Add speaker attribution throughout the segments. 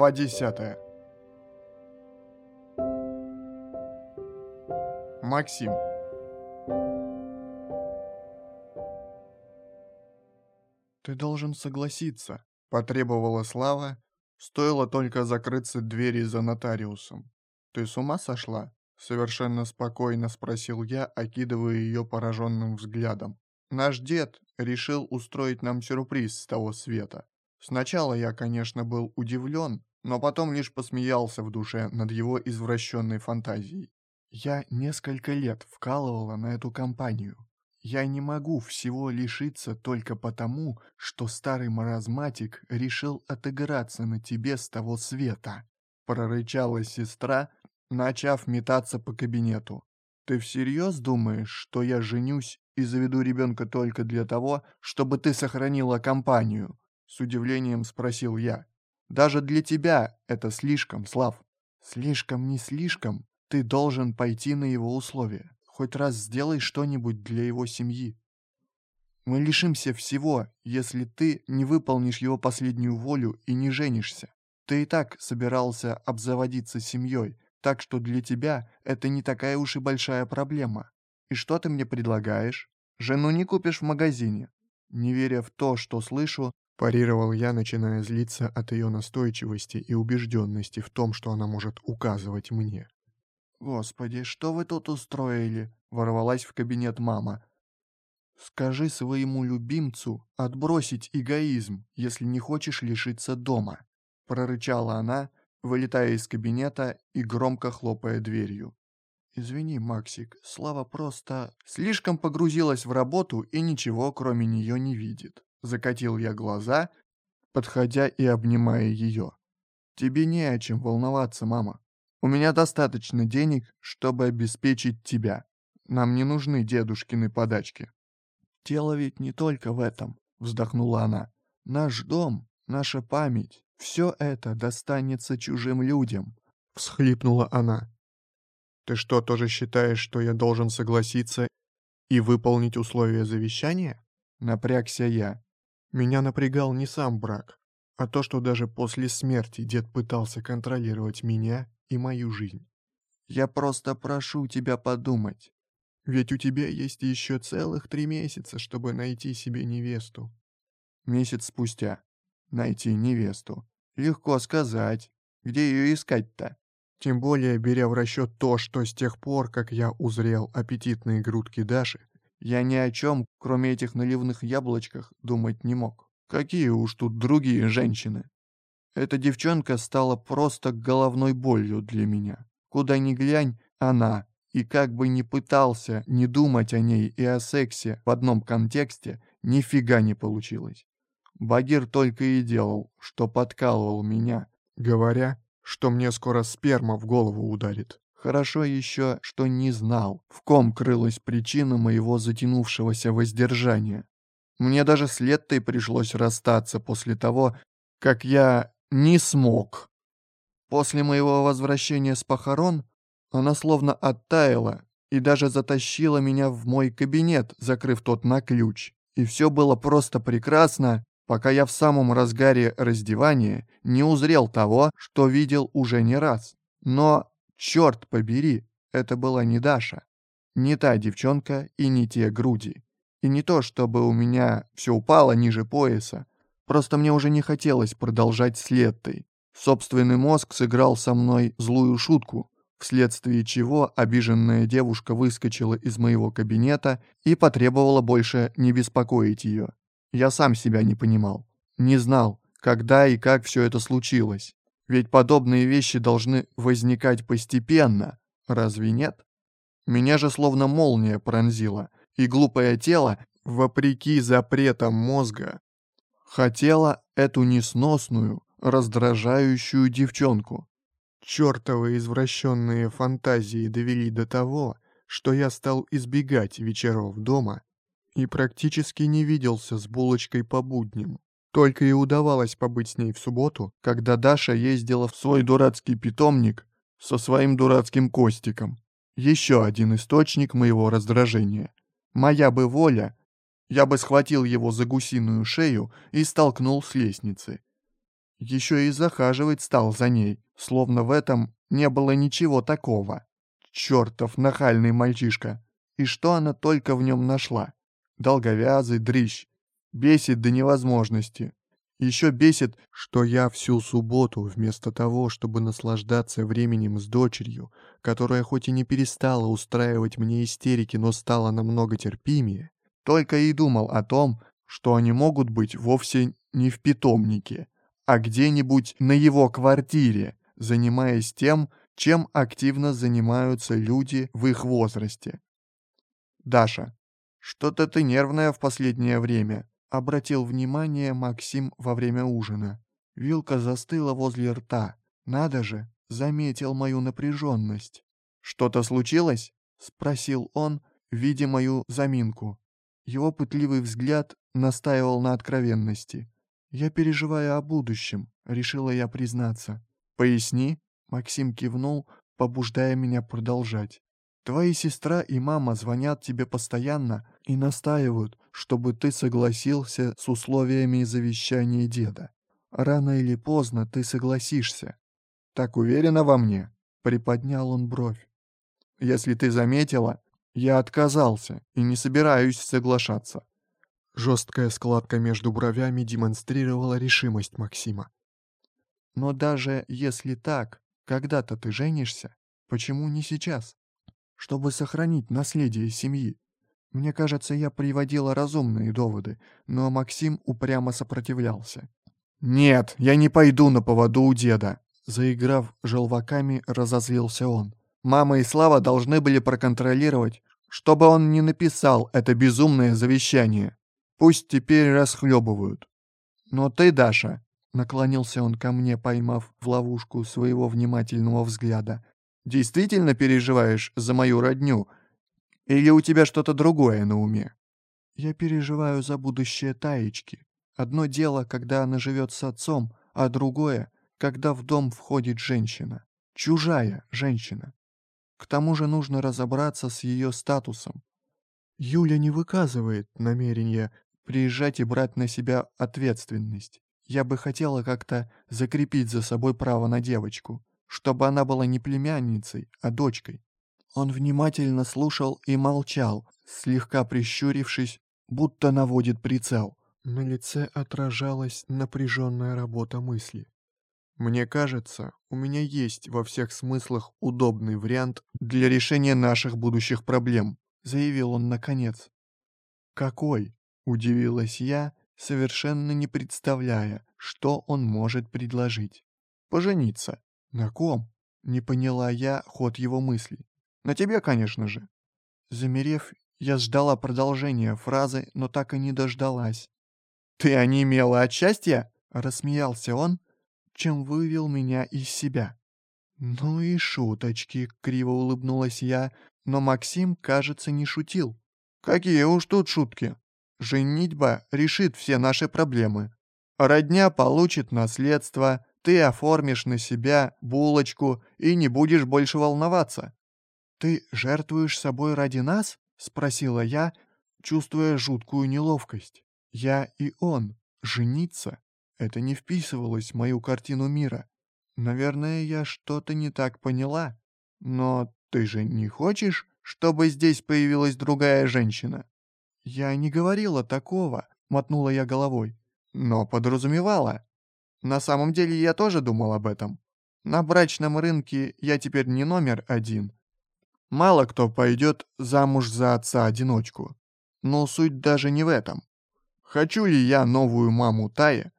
Speaker 1: Глава 10. Максим. «Ты должен согласиться», — потребовала Слава, стоило только закрыться двери за нотариусом. «Ты с ума сошла?» — совершенно спокойно спросил я, окидывая ее пораженным взглядом. «Наш дед решил устроить нам сюрприз с того света. Сначала я, конечно, был удивлен, но потом лишь посмеялся в душе над его извращенной фантазией. Я несколько лет вкалывала на эту компанию. Я не могу всего лишиться только потому, что старый маразматик решил отыграться на тебе с того света», — прорычала сестра, начав метаться по кабинету. «Ты всерьез думаешь, что я женюсь и заведу ребенка только для того, чтобы ты сохранила компанию?» С удивлением спросил я. «Даже для тебя это слишком, Слав». «Слишком, не слишком. Ты должен пойти на его условия. Хоть раз сделай что-нибудь для его семьи. Мы лишимся всего, если ты не выполнишь его последнюю волю и не женишься. Ты и так собирался обзаводиться семьей, так что для тебя это не такая уж и большая проблема. И что ты мне предлагаешь? Жену не купишь в магазине. Не веря в то, что слышу, Парировал я, начиная злиться от ее настойчивости и убежденности в том, что она может указывать мне. «Господи, что вы тут устроили?» — ворвалась в кабинет мама. «Скажи своему любимцу отбросить эгоизм, если не хочешь лишиться дома», — прорычала она, вылетая из кабинета и громко хлопая дверью. «Извини, Максик, Слава просто слишком погрузилась в работу и ничего кроме нее не видит». Закатил я глаза, подходя и обнимая ее. «Тебе не о чем волноваться, мама. У меня достаточно денег, чтобы обеспечить тебя. Нам не нужны дедушкины подачки». «Дело ведь не только в этом», — вздохнула она. «Наш дом, наша память, все это достанется чужим людям», — всхлипнула она. «Ты что, тоже считаешь, что я должен согласиться и выполнить условия завещания?» Напрягся я. Меня напрягал не сам брак, а то, что даже после смерти дед пытался контролировать меня и мою жизнь. Я просто прошу тебя подумать. Ведь у тебя есть еще целых три месяца, чтобы найти себе невесту. Месяц спустя. Найти невесту. Легко сказать. Где ее искать-то? Тем более, беря в расчет то, что с тех пор, как я узрел аппетитные грудки Даши, я ни о чем, кроме этих наливных яблочках, думать не мог. Какие уж тут другие женщины. Эта девчонка стала просто головной болью для меня. Куда ни глянь, она. И как бы ни пытался не думать о ней и о сексе в одном контексте, нифига не получилось. Багир только и делал, что подкалывал меня, говоря, что мне скоро сперма в голову ударит. Хорошо еще, что не знал, в ком крылась причина моего затянувшегося воздержания. Мне даже с Леттой пришлось расстаться после того, как я не смог. После моего возвращения с похорон она словно оттаяла и даже затащила меня в мой кабинет, закрыв тот на ключ. И все было просто прекрасно, пока я в самом разгаре раздевания не узрел того, что видел уже не раз. Но Черт побери, это была не Даша. Не та девчонка и не те груди. И не то, чтобы у меня все упало ниже пояса. Просто мне уже не хотелось продолжать с Леттой. Собственный мозг сыграл со мной злую шутку, вследствие чего обиженная девушка выскочила из моего кабинета и потребовала больше не беспокоить ее. Я сам себя не понимал. Не знал, когда и как все это случилось. Ведь подобные вещи должны возникать постепенно, разве нет? Меня же словно молния пронзила, и глупое тело, вопреки запретам мозга, хотело эту несносную, раздражающую девчонку. Чёртовы извращенные фантазии довели до того, что я стал избегать вечеров дома и практически не виделся с булочкой по будням. Только и удавалось побыть с ней в субботу, когда Даша ездила в свой дурацкий питомник со своим дурацким Костиком. Еще один источник моего раздражения. Моя бы воля, я бы схватил его за гусиную шею и столкнул с лестницы. Еще и захаживать стал за ней, словно в этом не было ничего такого. Чертов нахальный мальчишка. И что она только в нем нашла? Долговязый дрищ. Бесит до невозможности. Еще бесит, что я всю субботу, вместо того, чтобы наслаждаться временем с дочерью, которая хоть и не перестала устраивать мне истерики, но стала намного терпимее, только и думал о том, что они могут быть вовсе не в питомнике, а где-нибудь на его квартире, занимаясь тем, чем активно занимаются люди в их возрасте. «Даша, что-то ты нервная в последнее время», Обратил внимание Максим во время ужина. Вилка застыла возле рта. Надо же, заметил мою напряженность. «Что-то случилось?» — спросил он, видя мою заминку. Его пытливый взгляд настаивал на откровенности. «Я переживаю о будущем», — решила я признаться. «Поясни», — Максим кивнул, побуждая меня продолжать. Твои сестра и мама звонят тебе постоянно и настаивают, чтобы ты согласился с условиями завещания деда. Рано или поздно ты согласишься. Так уверена во мне?» — приподнял он бровь. «Если ты заметила, я отказался и не собираюсь соглашаться». Жесткая складка между бровями демонстрировала решимость Максима. «Но даже если так, когда-то ты женишься, почему не сейчас?» чтобы сохранить наследие семьи. Мне кажется, я приводила разумные доводы, но Максим упрямо сопротивлялся. «Нет, я не пойду на поводу у деда», — заиграв желваками, разозлился он. «Мама и Слава должны были проконтролировать, чтобы он не написал это безумное завещание. Пусть теперь расхлебывают. Но ты, Даша, — наклонился он ко мне, поймав в ловушку своего внимательного взгляда, Действительно переживаешь за мою родню? Или у тебя что-то другое на уме?» «Я переживаю за будущее Таечки. Одно дело, когда она живет с отцом, а другое, когда в дом входит женщина. Чужая женщина. К тому же нужно разобраться с ее статусом. Юля не выказывает намерения приезжать и брать на себя ответственность. Я бы хотела как-то закрепить за собой право на девочку чтобы она была не племянницей, а дочкой. Он внимательно слушал и молчал, слегка прищурившись, будто наводит прицел. На лице отражалась напряженная работа мысли. «Мне кажется, у меня есть во всех смыслах удобный вариант для решения наших будущих проблем», заявил он наконец. «Какой?» – удивилась я, совершенно не представляя, что он может предложить. «Пожениться», «На ком?» — не поняла я ход его мыслей. «На тебе, конечно же». Замерев, я ждала продолжения фразы, но так и не дождалась. «Ты онемела от счастья?» — рассмеялся он, чем вывел меня из себя. «Ну и шуточки», — криво улыбнулась я, но Максим, кажется, не шутил. «Какие уж тут шутки. Женитьба решит все наши проблемы. Родня получит наследство, ты оформишь на себя булочку и не будешь больше волноваться. «Ты жертвуешь собой ради нас?» — спросила я, чувствуя жуткую неловкость. «Я и он. Жениться?» Это не вписывалось в мою картину мира. Наверное, я что-то не так поняла. Но ты же не хочешь, чтобы здесь появилась другая женщина? Я не говорила такого, мотнула я головой. Но подразумевала. На самом деле я тоже думал об этом. На брачном рынке я теперь не номер один. Мало кто пойдет замуж за отца-одиночку. Но суть даже не в этом. Хочу ли я новую маму Тая,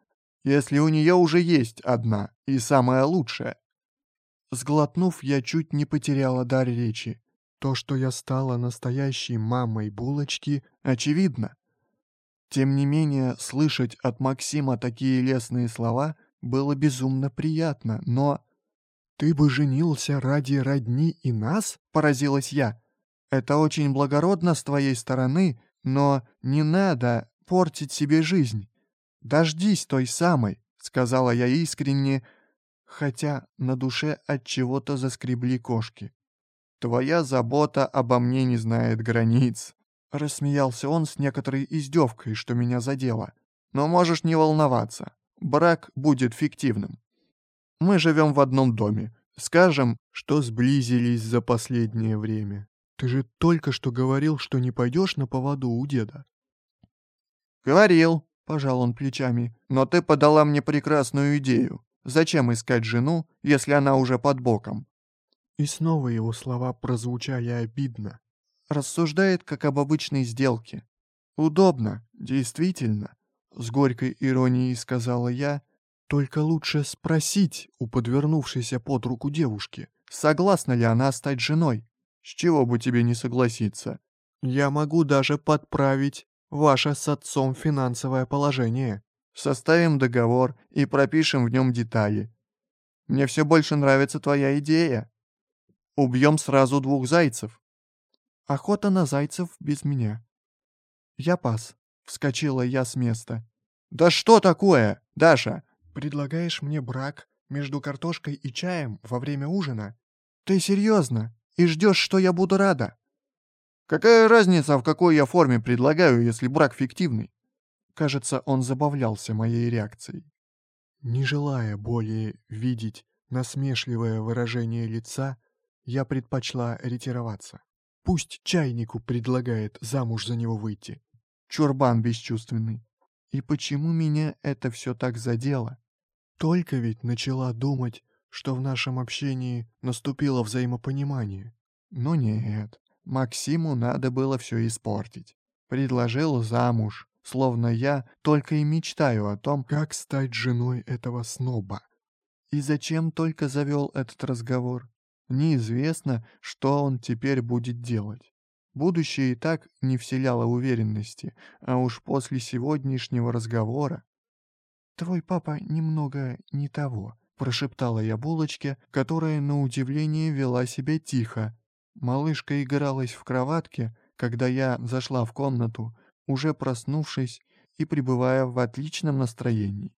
Speaker 1: если у нее уже есть одна и самая лучшая? Сглотнув, я чуть не потеряла дар речи. То, что я стала настоящей мамой булочки, очевидно. Тем не менее, слышать от Максима такие лестные слова было безумно приятно, но... «Ты бы женился ради родни и нас?» — поразилась я. «Это очень благородно с твоей стороны, но не надо портить себе жизнь. Дождись той самой», — сказала я искренне, хотя на душе от чего-то заскребли кошки. «Твоя забота обо мне не знает границ», Рассмеялся он с некоторой издевкой, что меня задело. «Но можешь не волноваться. брак будет фиктивным. Мы живем в одном доме. Скажем, что сблизились за последнее время. Ты же только что говорил, что не пойдешь на поводу у деда. Говорил, пожал он плечами, но ты подала мне прекрасную идею. Зачем искать жену, если она уже под боком? И снова его слова прозвучали обидно. Рассуждает, как об обычной сделке. Удобно, действительно, с горькой иронией сказала я, только лучше спросить у подвернувшейся под руку девушки, согласна ли она стать женой. С чего бы тебе не согласиться? Я могу даже подправить ваше с отцом финансовое положение. Составим договор и пропишем в нем детали. Мне все больше нравится твоя идея. Убьем сразу двух зайцев. Охота на зайцев без меня. Я пас. Вскочила я с места. «Да что такое, Даша?» «Предлагаешь мне брак между картошкой и чаем во время ужина? Ты серьезно? И ждешь, что я буду рада?» «Какая разница, в какой я форме предлагаю, если брак фиктивный?» Кажется, он забавлялся моей реакцией. Не желая более видеть насмешливое выражение лица, я предпочла ретироваться. Пусть чайнику предлагает замуж за него выйти. Чурбан бесчувственный. И почему меня это все так задело? Только ведь начала думать, что в нашем общении наступило взаимопонимание. Но нет, Максиму надо было все испортить. Предложил замуж, словно я только и мечтаю о том, как стать женой этого сноба. И зачем только завел этот разговор? Неизвестно, что он теперь будет делать. Будущее и так не вселяло уверенности, а уж после сегодняшнего разговора... «Твой папа немного не того», — прошептала я булочке, которая, на удивление, вела себя тихо. Малышка игралась в кроватке, когда я зашла в комнату, уже проснувшись и пребывая в отличном настроении.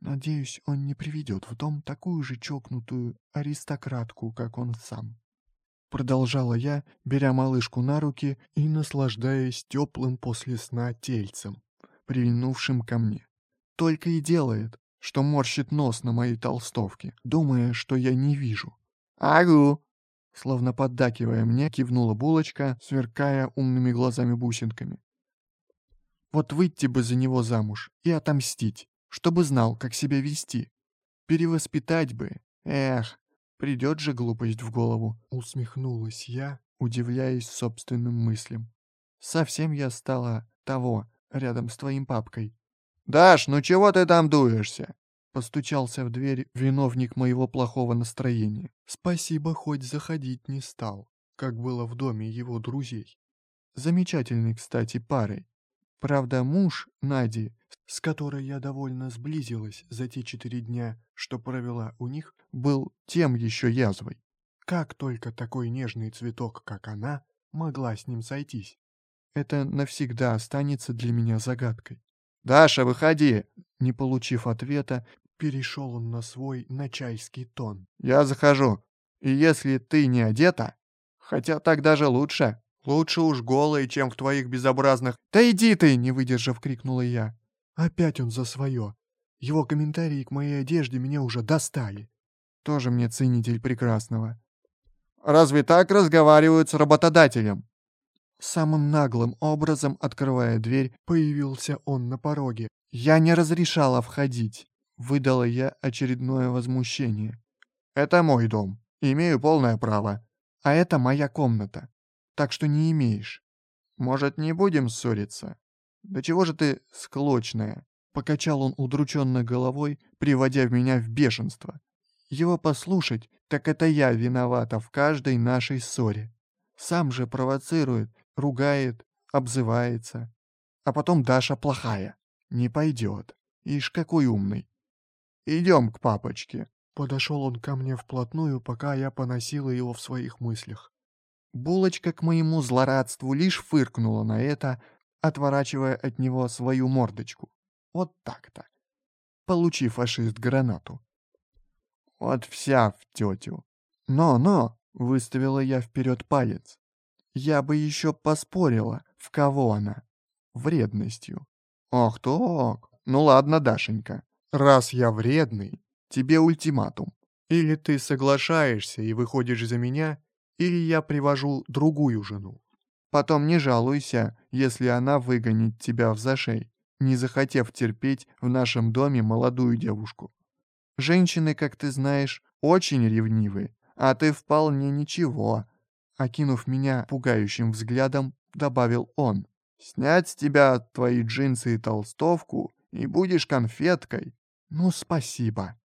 Speaker 1: Надеюсь, он не приведет в дом такую же чокнутую аристократку, как он сам. Продолжала я, беря малышку на руки и наслаждаясь теплым после сна тельцем, прильнувшим ко мне. Только и делает, что морщит нос на моей толстовке, думая, что я не вижу. «Агу!» Словно поддакивая мне, кивнула булочка, сверкая умными глазами-бусинками. Вот выйти бы за него замуж и отомстить, чтобы знал, как себя вести. Перевоспитать бы. Эх, Придет же глупость в голову, усмехнулась я, удивляясь собственным мыслям. Совсем я стала того, рядом с твоим папкой. «Даш, ну чего ты там дуешься?» Постучался в дверь виновник моего плохого настроения. Спасибо, хоть заходить не стал, как было в доме его друзей. Замечательной, кстати, парой. Правда, муж Нади, с которой я довольно сблизилась за те четыре дня, что провела у них, был тем еще язвой. Как только такой нежный цветок, как она, могла с ним сойтись? Это навсегда останется для меня загадкой. «Даша, выходи!» Не получив ответа, перешел он на свой начальский тон. «Я захожу. И если ты не одета, хотя так даже лучше, Лучше уж голые, чем в твоих безобразных... «Да иди ты!» — не выдержав, крикнула я. Опять он за свое. Его комментарии к моей одежде меня уже достали. Тоже мне ценитель прекрасного. «Разве так разговаривают с работодателем?» Самым наглым образом, открывая дверь, появился он на пороге. «Я не разрешала входить», — выдала я очередное возмущение. «Это мой дом. Имею полное право. А это моя комната так что не имеешь. Может, не будем ссориться? Да чего же ты склочная?» Покачал он удрученно головой, приводя меня в бешенство. Его послушать, так это я виновата в каждой нашей ссоре. Сам же провоцирует, ругает, обзывается. А потом Даша плохая. Не пойдет. Ишь, какой умный. Идем к папочке. Подошел он ко мне вплотную, пока я поносила его в своих мыслях. Булочка к моему злорадству лишь фыркнула на это, отворачивая от него свою мордочку. Вот так-то. Получи, фашист, гранату. Вот вся в тетю. Но-но, выставила я вперед палец. Я бы еще поспорила, в кого она. Вредностью. Ох, так. Ну ладно, Дашенька. Раз я вредный, тебе ультиматум. Или ты соглашаешься и выходишь за меня, или я привожу другую жену. Потом не жалуйся, если она выгонит тебя в зашей, не захотев терпеть в нашем доме молодую девушку. Женщины, как ты знаешь, очень ревнивы, а ты вполне ничего. Окинув меня пугающим взглядом, добавил он. Снять с тебя твои джинсы и толстовку, и будешь конфеткой. Ну, спасибо.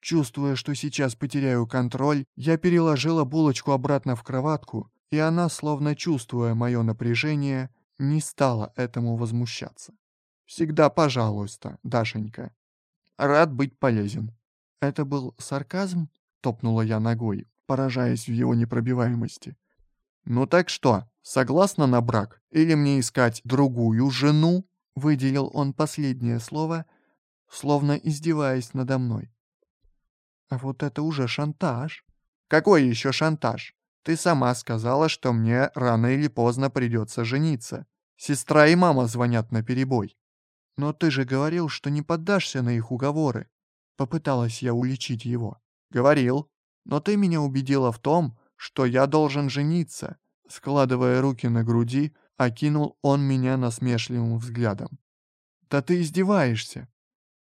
Speaker 1: Чувствуя, что сейчас потеряю контроль, я переложила булочку обратно в кроватку, и она, словно чувствуя мое напряжение, не стала этому возмущаться. «Всегда пожалуйста, Дашенька. Рад быть полезен». «Это был сарказм?» — топнула я ногой, поражаясь в его непробиваемости. «Ну так что, согласна на брак? Или мне искать другую жену?» Выделил он последнее слово, словно издеваясь надо мной. А вот это уже шантаж. Какой еще шантаж? Ты сама сказала, что мне рано или поздно придется жениться. Сестра и мама звонят на перебой. Но ты же говорил, что не поддашься на их уговоры. Попыталась я уличить его. Говорил. Но ты меня убедила в том, что я должен жениться. Складывая руки на груди, окинул он меня насмешливым взглядом. Да ты издеваешься.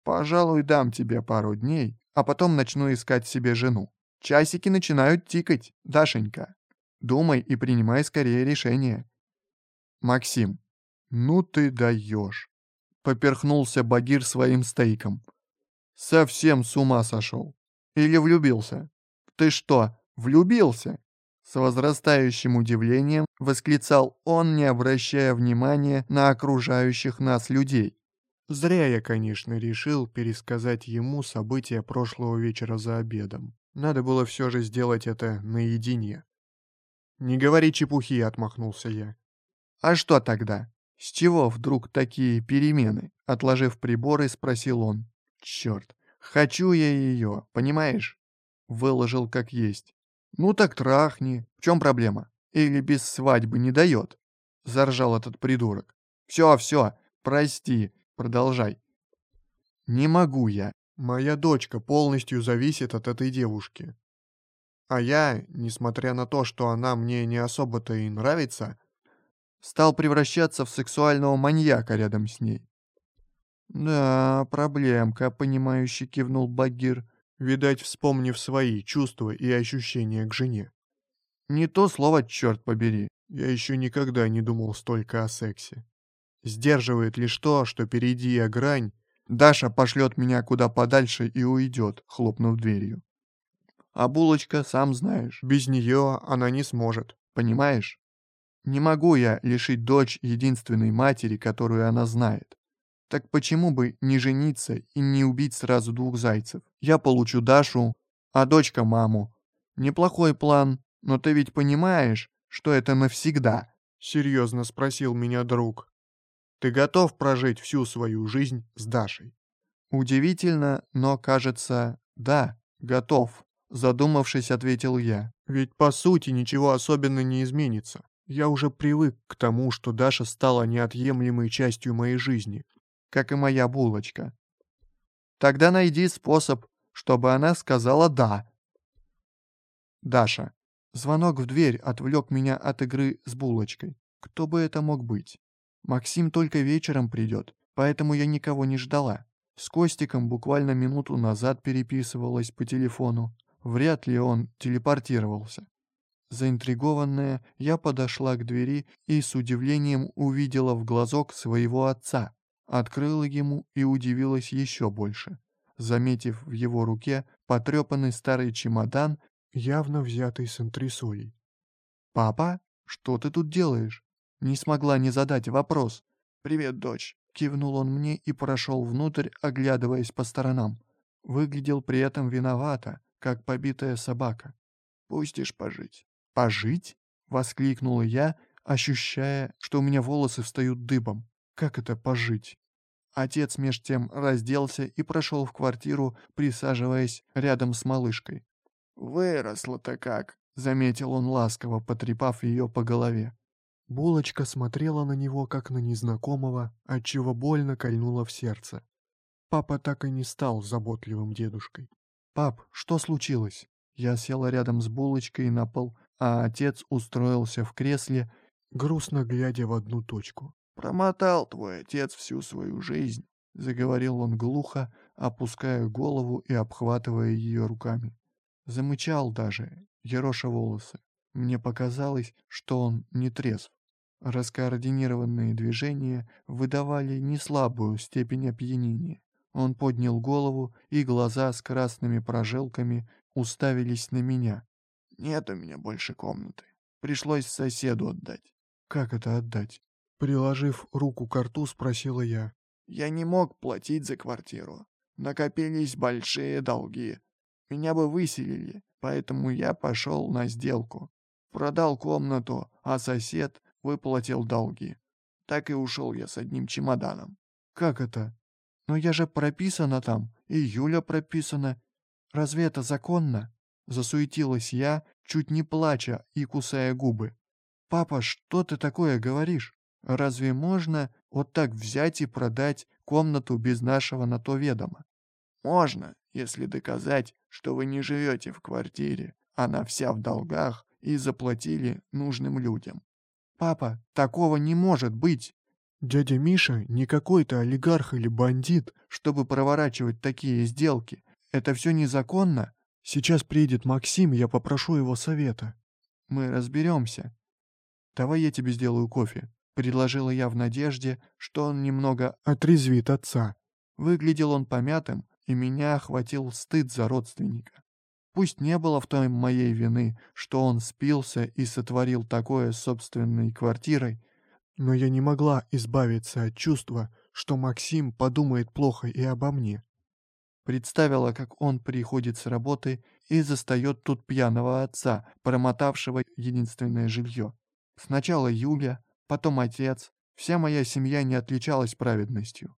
Speaker 1: Пожалуй, дам тебе пару дней, а потом начну искать себе жену. Часики начинают тикать, Дашенька. Думай и принимай скорее решение. Максим, ну ты даешь. Поперхнулся Багир своим стейком. Совсем с ума сошел. Или влюбился? Ты что, влюбился? С возрастающим удивлением восклицал он, не обращая внимания на окружающих нас людей. Зря я, конечно, решил пересказать ему события прошлого вечера за обедом. Надо было все же сделать это наедине. «Не говори чепухи», — отмахнулся я. «А что тогда? С чего вдруг такие перемены?» Отложив приборы, спросил он. «Черт, хочу я ее, понимаешь?» Выложил как есть. «Ну так трахни. В чем проблема? Или без свадьбы не дает?» Заржал этот придурок. «Все, все, прости, Продолжай. Не могу я. Моя дочка полностью зависит от этой девушки. А я, несмотря на то, что она мне не особо-то и нравится, стал превращаться в сексуального маньяка рядом с ней. «Да, проблемка», — понимающе кивнул Багир, видать, вспомнив свои чувства и ощущения к жене. «Не то слово, черт побери, я еще никогда не думал столько о сексе. Сдерживает лишь то, что перейди я грань, Даша пошлет меня куда подальше и уйдет, хлопнув дверью. А булочка, сам знаешь, без нее она не сможет, понимаешь? Не могу я лишить дочь единственной матери, которую она знает. Так почему бы не жениться и не убить сразу двух зайцев? Я получу Дашу, а дочка маму. Неплохой план, но ты ведь понимаешь, что это навсегда? Серьезно спросил меня друг. Ты готов прожить всю свою жизнь с Дашей?» «Удивительно, но, кажется, да, готов», — задумавшись, ответил я. «Ведь по сути ничего особенно не изменится. Я уже привык к тому, что Даша стала неотъемлемой частью моей жизни, как и моя булочка. Тогда найди способ, чтобы она сказала «да». Даша. Звонок в дверь отвлек меня от игры с булочкой. Кто бы это мог быть? Максим только вечером придет, поэтому я никого не ждала. С Костиком буквально минуту назад переписывалась по телефону. Вряд ли он телепортировался. Заинтригованная, я подошла к двери и с удивлением увидела в глазок своего отца. Открыла ему и удивилась еще больше, заметив в его руке потрепанный старый чемодан, явно взятый с антресолей. «Папа, что ты тут делаешь?» Не смогла не задать вопрос. «Привет, дочь!» Кивнул он мне и прошел внутрь, оглядываясь по сторонам. Выглядел при этом виновато, как побитая собака. «Пустишь пожить». «Пожить?» — воскликнула я, ощущая, что у меня волосы встают дыбом. «Как это пожить?» Отец меж тем разделся и прошел в квартиру, присаживаясь рядом с малышкой. «Выросла-то как!» — заметил он ласково, потрепав ее по голове. Булочка смотрела на него, как на незнакомого, отчего больно кольнуло в сердце. Папа так и не стал заботливым дедушкой. «Пап, что случилось?» Я села рядом с булочкой на пол, а отец устроился в кресле, грустно глядя в одну точку. «Промотал твой отец всю свою жизнь», — заговорил он глухо, опуская голову и обхватывая ее руками. Замычал даже, ероша волосы. Мне показалось, что он не трезв. Раскоординированные движения выдавали неслабую степень опьянения. Он поднял голову, и глаза с красными прожилками уставились на меня. «Нет у меня больше комнаты. Пришлось соседу отдать». «Как это отдать?» Приложив руку к рту, спросила я. «Я не мог платить за квартиру. Накопились большие долги. Меня бы выселили, поэтому я пошел на сделку. Продал комнату, а сосед выплатил долги. Так и ушел я с одним чемоданом. Как это? Но я же прописана там, и Юля прописана. Разве это законно? Засуетилась я, чуть не плача и кусая губы. «Папа, что ты такое говоришь? Разве можно вот так взять и продать комнату без нашего на то ведома?» «Можно, если доказать, что вы не живете в квартире, она вся в долгах и заплатили нужным людям». «Папа, такого не может быть!» «Дядя Миша не какой-то олигарх или бандит, чтобы проворачивать такие сделки. Это все незаконно. Сейчас приедет Максим, я попрошу его совета». «Мы разберемся». «Давай я тебе сделаю кофе», — предложила я в надежде, что он немного отрезвит отца. Выглядел он помятым, и меня охватил стыд за родственника. Пусть не было в том моей вины, что он спился и сотворил такое с собственной квартирой, но я не могла избавиться от чувства, что Максим подумает плохо и обо мне. Представила, как он приходит с работы и застает тут пьяного отца, промотавшего единственное жилье. Сначала Юля, потом отец. Вся моя семья не отличалась праведностью.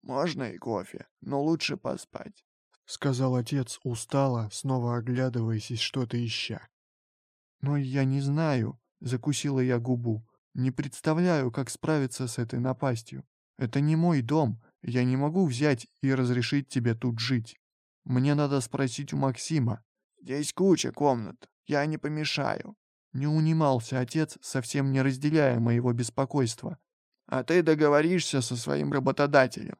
Speaker 1: «Можно и кофе, но лучше поспать», — сказал отец устало, снова оглядываясь и что-то ища. «Но я не знаю», — закусила я губу. «Не представляю, как справиться с этой напастью. Это не мой дом, я не могу взять и разрешить тебе тут жить. Мне надо спросить у Максима. Здесь куча комнат, я не помешаю». Не унимался отец, совсем не разделяя моего беспокойства. «А ты договоришься со своим работодателем.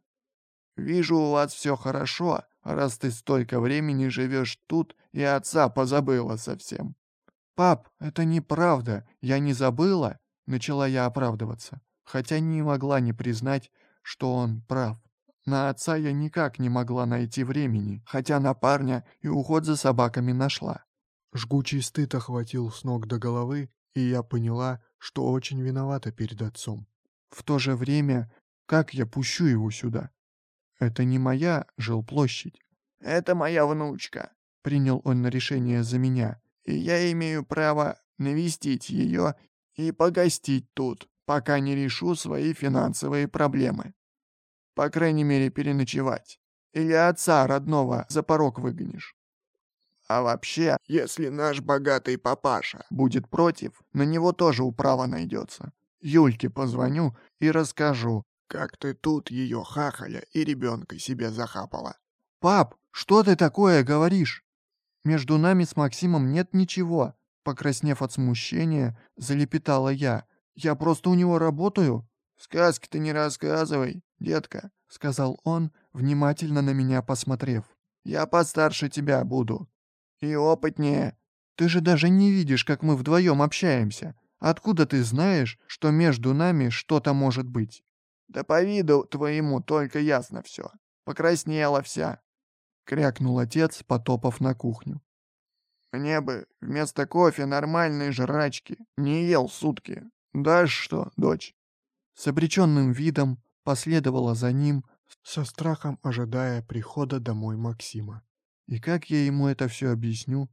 Speaker 1: Вижу, у вас все хорошо, раз ты столько времени живешь тут и отца позабыла совсем». «Пап, это неправда, я не забыла», — начала я оправдываться, хотя не могла не признать, что он прав. На отца я никак не могла найти времени, хотя на парня и уход за собаками нашла. Жгучий стыд охватил с ног до головы, и я поняла, что очень виновата перед отцом. В то же время, как я пущу его сюда? Это не моя жилплощадь. Это моя внучка. Принял он на решение за меня. И я имею право навестить ее и погостить тут, пока не решу свои финансовые проблемы. По крайней мере, переночевать. Или отца родного за порог выгонишь. А вообще, если наш богатый папаша будет против, на него тоже управа найдется. Юльке позвоню и расскажу, как ты тут ее хахаля и ребенка себе захапала. «Пап, что ты такое говоришь? Между нами с Максимом нет ничего», покраснев от смущения, залепетала я. «Я просто у него работаю». «Сказки ты не рассказывай, детка», — сказал он, внимательно на меня посмотрев. «Я постарше тебя буду. И опытнее. Ты же даже не видишь, как мы вдвоем общаемся. Откуда ты знаешь, что между нами что-то может быть?» Да по виду твоему только ясно все. Покраснела вся. Крякнул отец, потопав на кухню. Мне бы вместо кофе нормальной жрачки. Не ел сутки. Дашь что, дочь? С обреченным видом последовала за ним, со страхом ожидая прихода домой Максима. И как я ему это все объясню?